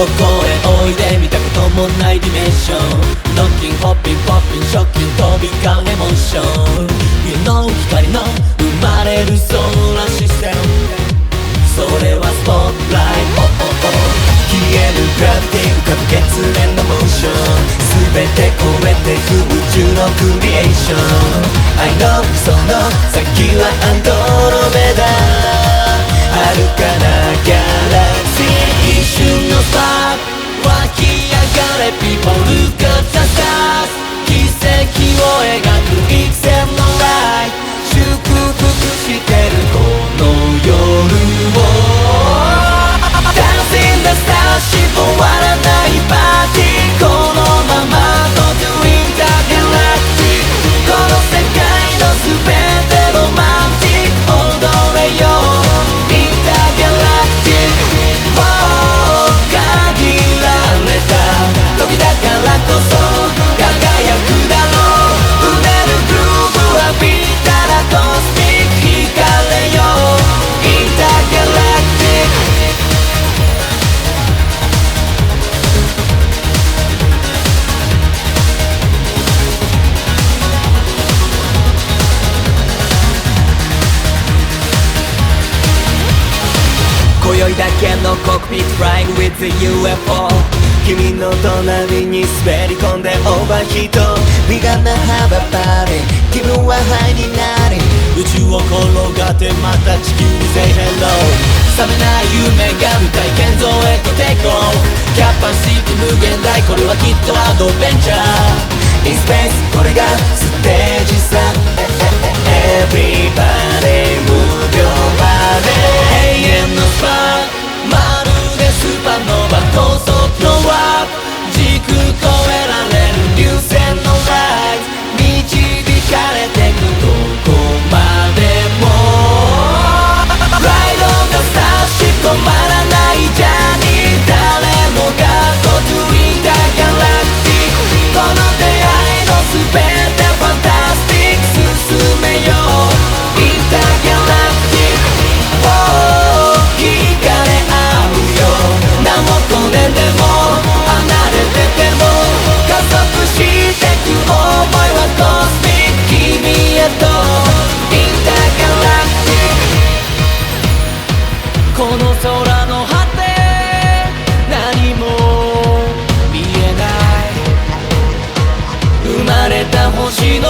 ここへおいで見たこともないディメンション knockin' hoppin' poppin' shockin'飛び交うエモーション冬の光の生まれる solar system それはスポットライト oh oh oh 消えるグラフィティ浮かぶ月面のモーション全て超えて空中のクリエーション I know その先は and stars she blew out 今宵だけのコックピットフライング with the UFO 君の隣に滑り込んでオーバーヒート We gonna have a party 気分はハイになり宇宙を転がってまた地球に say hello 冷めない夢が舞台建造へと抵抗キャパシティ無限大これはきっとアドベンチャー In space これがステージ星の